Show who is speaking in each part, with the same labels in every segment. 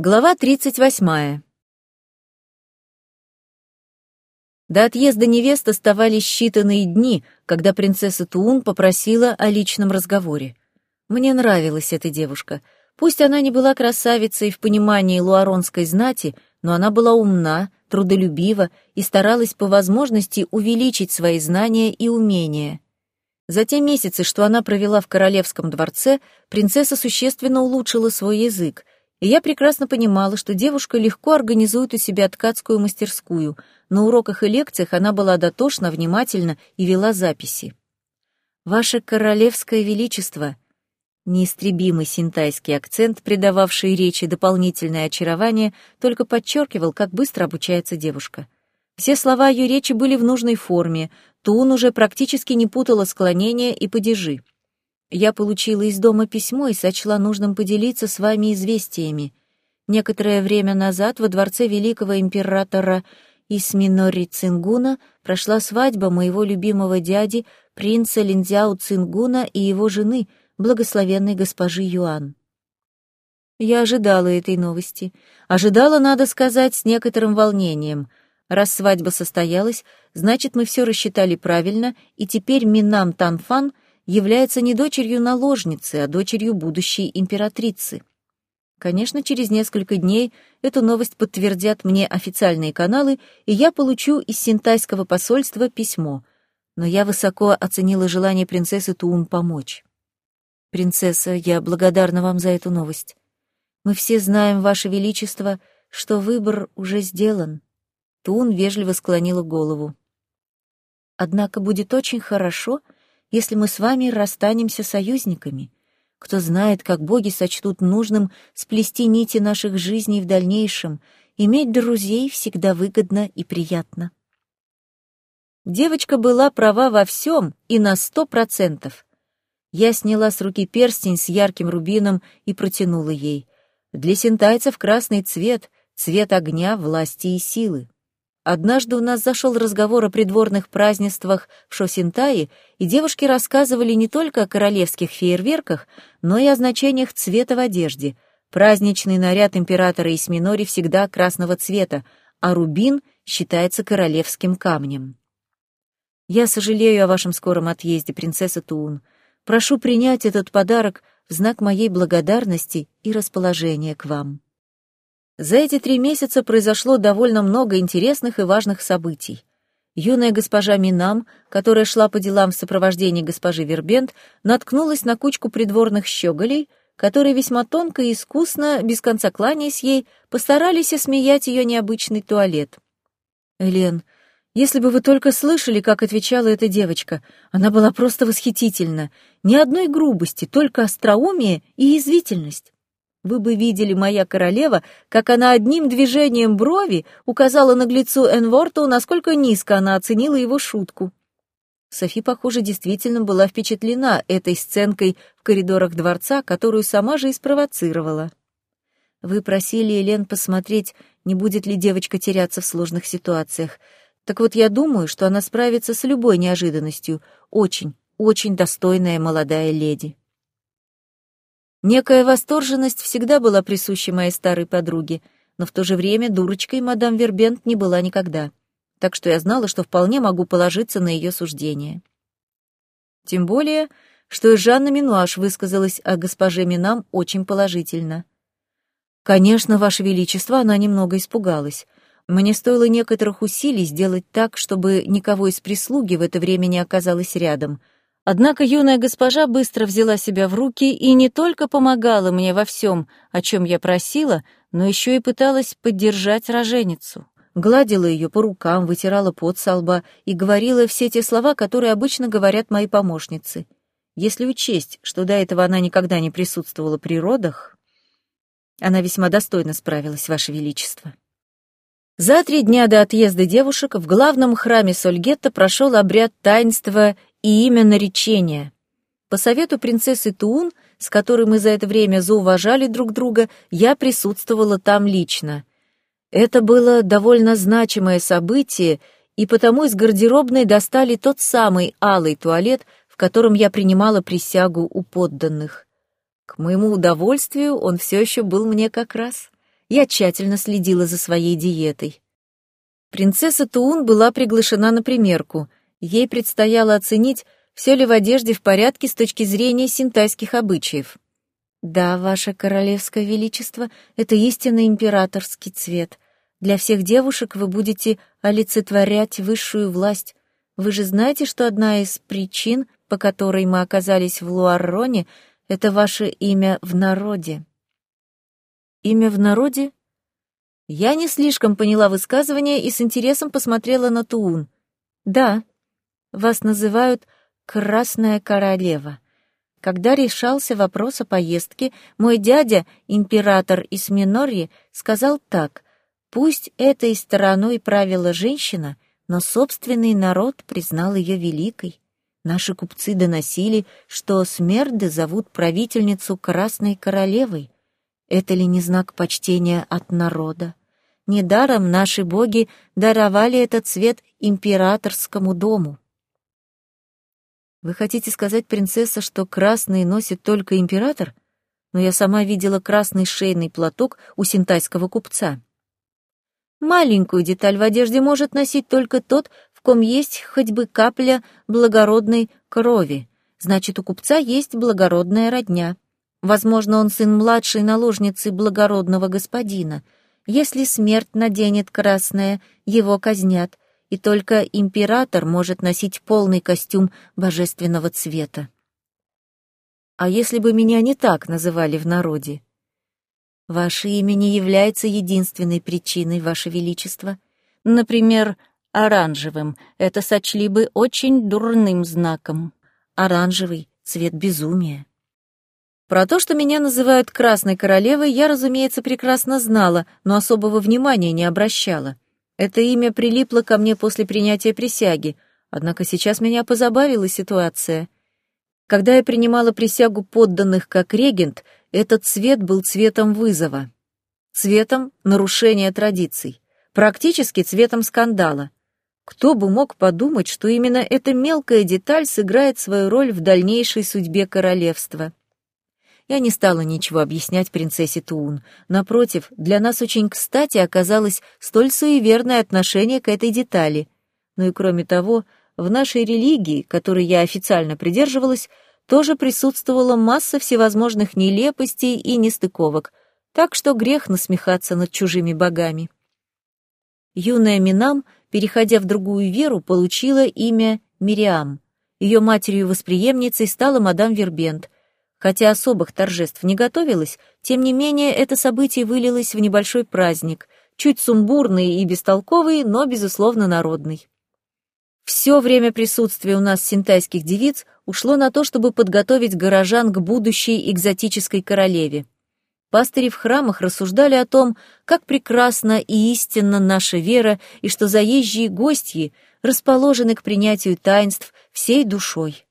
Speaker 1: Глава 38. До отъезда невест оставались считанные дни, когда принцесса Туун попросила о личном разговоре. Мне нравилась эта девушка. Пусть она не была красавицей в понимании луаронской знати, но она была умна, трудолюбива и старалась по возможности увеличить свои знания и умения. За те месяцы, что она провела в королевском дворце, принцесса существенно улучшила свой язык — и я прекрасно понимала, что девушка легко организует у себя ткацкую мастерскую. На уроках и лекциях она была дотошна, внимательна и вела записи. «Ваше королевское величество», Неистребимый синтайский акцент, придававший речи дополнительное очарование, только подчеркивал, как быстро обучается девушка. Все слова ее речи были в нужной форме, Тун уже практически не путала склонения и падежи. Я получила из дома письмо и сочла нужным поделиться с вами известиями. Некоторое время назад во дворце великого императора Исминори Цингуна прошла свадьба моего любимого дяди, принца Линдзяо Цингуна и его жены, благословенной госпожи Юан. Я ожидала этой новости. Ожидала, надо сказать, с некоторым волнением. Раз свадьба состоялась, значит, мы все рассчитали правильно, и теперь Минам Танфан — является не дочерью наложницы, а дочерью будущей императрицы. Конечно, через несколько дней эту новость подтвердят мне официальные каналы, и я получу из Синтайского посольства письмо. Но я высоко оценила желание принцессы Туун помочь. «Принцесса, я благодарна вам за эту новость. Мы все знаем, Ваше Величество, что выбор уже сделан». Туун вежливо склонила голову. «Однако будет очень хорошо, — если мы с вами расстанемся союзниками. Кто знает, как боги сочтут нужным сплести нити наших жизней в дальнейшем. Иметь друзей всегда выгодно и приятно. Девочка была права во всем и на сто процентов. Я сняла с руки перстень с ярким рубином и протянула ей. Для синтайцев красный цвет — цвет огня, власти и силы. Однажды у нас зашел разговор о придворных празднествах в Шосинтае, и девушки рассказывали не только о королевских фейерверках, но и о значениях цвета в одежде. Праздничный наряд императора Исминори всегда красного цвета, а рубин считается королевским камнем. Я сожалею о вашем скором отъезде, принцесса Туун. Прошу принять этот подарок в знак моей благодарности и расположения к вам. За эти три месяца произошло довольно много интересных и важных событий. Юная госпожа Минам, которая шла по делам в сопровождении госпожи Вербент, наткнулась на кучку придворных щеголей, которые весьма тонко и искусно, без конца кланяясь ей, постарались осмеять ее необычный туалет. «Элен, если бы вы только слышали, как отвечала эта девочка, она была просто восхитительна. Ни одной грубости, только остроумие и язвительность. Вы бы видели, моя королева, как она одним движением брови указала наглецу Энворту, насколько низко она оценила его шутку. Софи, похоже, действительно была впечатлена этой сценкой в коридорах дворца, которую сама же и спровоцировала. Вы просили Елен посмотреть, не будет ли девочка теряться в сложных ситуациях. Так вот, я думаю, что она справится с любой неожиданностью. Очень, очень достойная молодая леди. Некая восторженность всегда была присуща моей старой подруге, но в то же время дурочкой мадам Вербент не была никогда, так что я знала, что вполне могу положиться на ее суждение. Тем более, что и Жанна Минуаш высказалась о госпоже Минам очень положительно. Конечно, Ваше Величество, она немного испугалась. Мне стоило некоторых усилий сделать так, чтобы никого из прислуги в это время не оказалось рядом — Однако юная госпожа быстро взяла себя в руки и не только помогала мне во всем, о чем я просила, но еще и пыталась поддержать роженицу. Гладила ее по рукам, вытирала пот со лба и говорила все те слова, которые обычно говорят мои помощницы. Если учесть, что до этого она никогда не присутствовала при родах, она весьма достойно справилась, Ваше Величество. За три дня до отъезда девушек в главном храме Сольгетта прошел обряд таинства и имя наречения. По совету принцессы Туун, с которой мы за это время зауважали друг друга, я присутствовала там лично. Это было довольно значимое событие, и потому из гардеробной достали тот самый алый туалет, в котором я принимала присягу у подданных. К моему удовольствию он все еще был мне как раз. Я тщательно следила за своей диетой. Принцесса Туун была приглашена на примерку. Ей предстояло оценить, все ли в одежде в порядке с точки зрения синтайских обычаев. «Да, ваше королевское величество, это истинно императорский цвет. Для всех девушек вы будете олицетворять высшую власть. Вы же знаете, что одна из причин, по которой мы оказались в Луарроне, это ваше имя в народе». «Имя в народе?» Я не слишком поняла высказывание и с интересом посмотрела на Туун. «Да, вас называют «Красная королева». Когда решался вопрос о поездке, мой дядя, император из Минорьи, сказал так, «Пусть этой стороной правила женщина, но собственный народ признал ее великой. Наши купцы доносили, что смерды зовут правительницу Красной Королевой. Это ли не знак почтения от народа? Недаром наши боги даровали этот цвет императорскому дому. Вы хотите сказать, принцесса, что красный носит только император? Но я сама видела красный шейный платок у синтайского купца. Маленькую деталь в одежде может носить только тот, в ком есть хоть бы капля благородной крови. Значит, у купца есть благородная родня. Возможно, он сын младшей наложницы благородного господина — если смерть наденет красное, его казнят, и только император может носить полный костюм божественного цвета. А если бы меня не так называли в народе? Ваше имя не является единственной причиной, Ваше Величество. Например, оранжевым. Это сочли бы очень дурным знаком. Оранжевый — цвет безумия. Про то, что меня называют Красной Королевой, я, разумеется, прекрасно знала, но особого внимания не обращала. Это имя прилипло ко мне после принятия присяги, однако сейчас меня позабавила ситуация. Когда я принимала присягу подданных как регент, этот цвет был цветом вызова, цветом нарушения традиций, практически цветом скандала. Кто бы мог подумать, что именно эта мелкая деталь сыграет свою роль в дальнейшей судьбе королевства. Я не стала ничего объяснять принцессе Туун. Напротив, для нас очень кстати оказалось столь суеверное отношение к этой детали. Ну и кроме того, в нашей религии, которой я официально придерживалась, тоже присутствовала масса всевозможных нелепостей и нестыковок, так что грех насмехаться над чужими богами. Юная Минам, переходя в другую веру, получила имя Мириам. Ее матерью-восприемницей стала мадам Вербент — Хотя особых торжеств не готовилось, тем не менее это событие вылилось в небольшой праздник, чуть сумбурный и бестолковый, но, безусловно, народный. Все время присутствия у нас синтайских девиц ушло на то, чтобы подготовить горожан к будущей экзотической королеве. Пастыри в храмах рассуждали о том, как прекрасна и истинна наша вера, и что заезжие гости расположены к принятию таинств всей душой.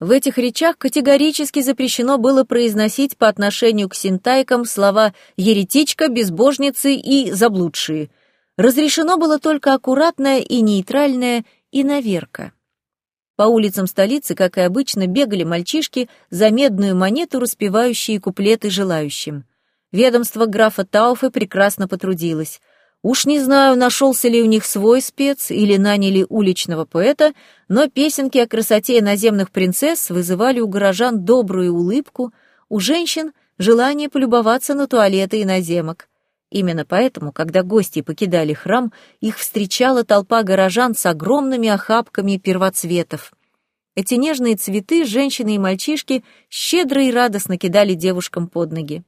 Speaker 1: В этих речах категорически запрещено было произносить по отношению к синтайкам слова «еретичка», «безбожницы» и «заблудшие». Разрешено было только аккуратное и нейтральное «иноверка». По улицам столицы, как и обычно, бегали мальчишки за медную монету, распевающие куплеты желающим. Ведомство графа Тауфе прекрасно потрудилось. Уж не знаю, нашелся ли у них свой спец или наняли уличного поэта, но песенки о красоте наземных принцесс вызывали у горожан добрую улыбку, у женщин — желание полюбоваться на туалеты иноземок. Именно поэтому, когда гости покидали храм, их встречала толпа горожан с огромными охапками первоцветов. Эти нежные цветы женщины и мальчишки щедро и радостно кидали девушкам под ноги.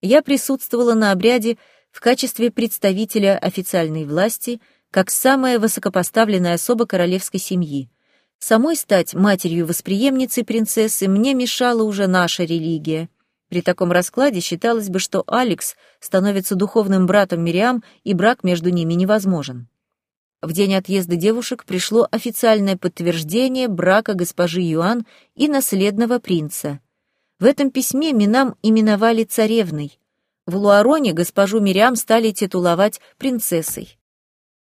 Speaker 1: Я присутствовала на обряде, в качестве представителя официальной власти, как самая высокопоставленная особа королевской семьи. Самой стать матерью-восприемницей принцессы мне мешала уже наша религия. При таком раскладе считалось бы, что Алекс становится духовным братом Мириам, и брак между ними невозможен. В день отъезда девушек пришло официальное подтверждение брака госпожи Юан и наследного принца. В этом письме Минам именовали царевной, в Луароне госпожу Мириам стали титуловать принцессой.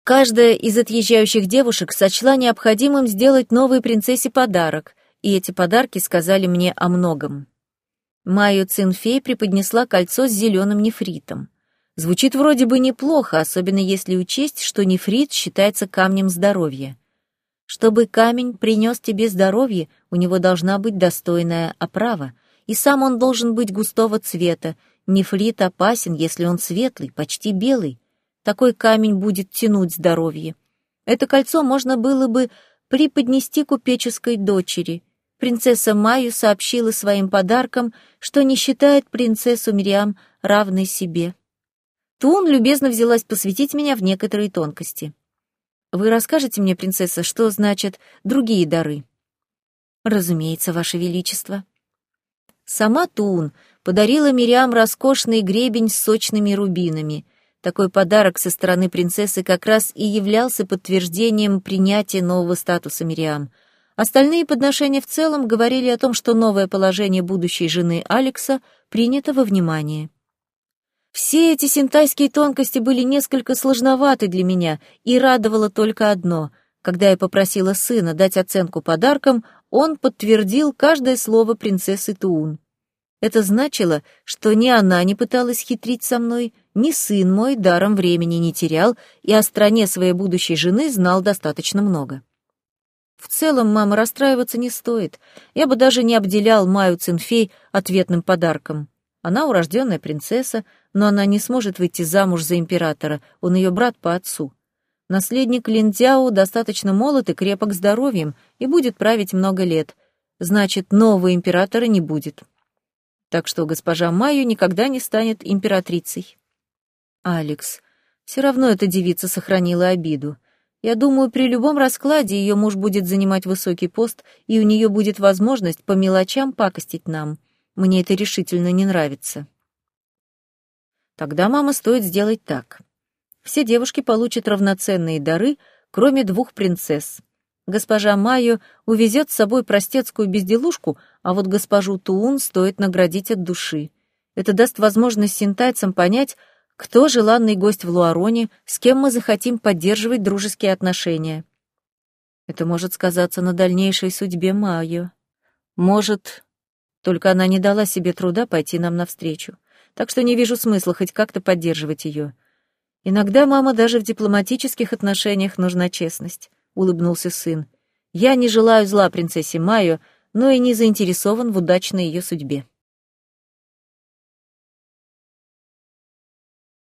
Speaker 1: Каждая из отъезжающих девушек сочла необходимым сделать новой принцессе подарок, и эти подарки сказали мне о многом. Майю Цинфей преподнесла кольцо с зеленым нефритом. Звучит вроде бы неплохо, особенно если учесть, что нефрит считается камнем здоровья. Чтобы камень принес тебе здоровье, у него должна быть достойная оправа, и сам он должен быть густого цвета. Нефрит опасен, если он светлый, почти белый. Такой камень будет тянуть здоровье. Это кольцо можно было бы преподнести купеческой дочери. Принцесса Майю сообщила своим подарком, что не считает принцессу Мириам равной себе. Тун любезно взялась посвятить меня в некоторые тонкости. Вы расскажете мне, принцесса, что значат другие дары? Разумеется, Ваше Величество. Сама Тун подарила Мириам роскошный гребень с сочными рубинами. Такой подарок со стороны принцессы как раз и являлся подтверждением принятия нового статуса Мириам. Остальные подношения в целом говорили о том, что новое положение будущей жены Алекса принято во внимание. Все эти синтайские тонкости были несколько сложноваты для меня, и радовало только одно. Когда я попросила сына дать оценку подаркам, он подтвердил каждое слово принцессы Туун. Это значило, что ни она не пыталась хитрить со мной, ни сын мой даром времени не терял и о стране своей будущей жены знал достаточно много. В целом, мама, расстраиваться не стоит. Я бы даже не обделял Маю Цинфей ответным подарком. Она урожденная принцесса, но она не сможет выйти замуж за императора, он ее брат по отцу. Наследник Линдзяо достаточно молод и крепок здоровьем и будет править много лет. Значит, нового императора не будет. Так что госпожа Майю никогда не станет императрицей. Алекс. Все равно эта девица сохранила обиду. Я думаю, при любом раскладе ее муж будет занимать высокий пост, и у нее будет возможность по мелочам пакостить нам. Мне это решительно не нравится. Тогда, мама, стоит сделать так. Все девушки получат равноценные дары, кроме двух принцесс. Госпожа Майо увезет с собой простецкую безделушку, а вот госпожу Туун стоит наградить от души. Это даст возможность синтайцам понять, кто желанный гость в Луароне, с кем мы захотим поддерживать дружеские отношения. Это может сказаться на дальнейшей судьбе Майо. Может, только она не дала себе труда пойти нам навстречу так что не вижу смысла хоть как-то поддерживать ее. Иногда, мама, даже в дипломатических отношениях нужна честность», — улыбнулся сын. «Я не желаю зла принцессе Майо, но и не заинтересован в удачной ее судьбе».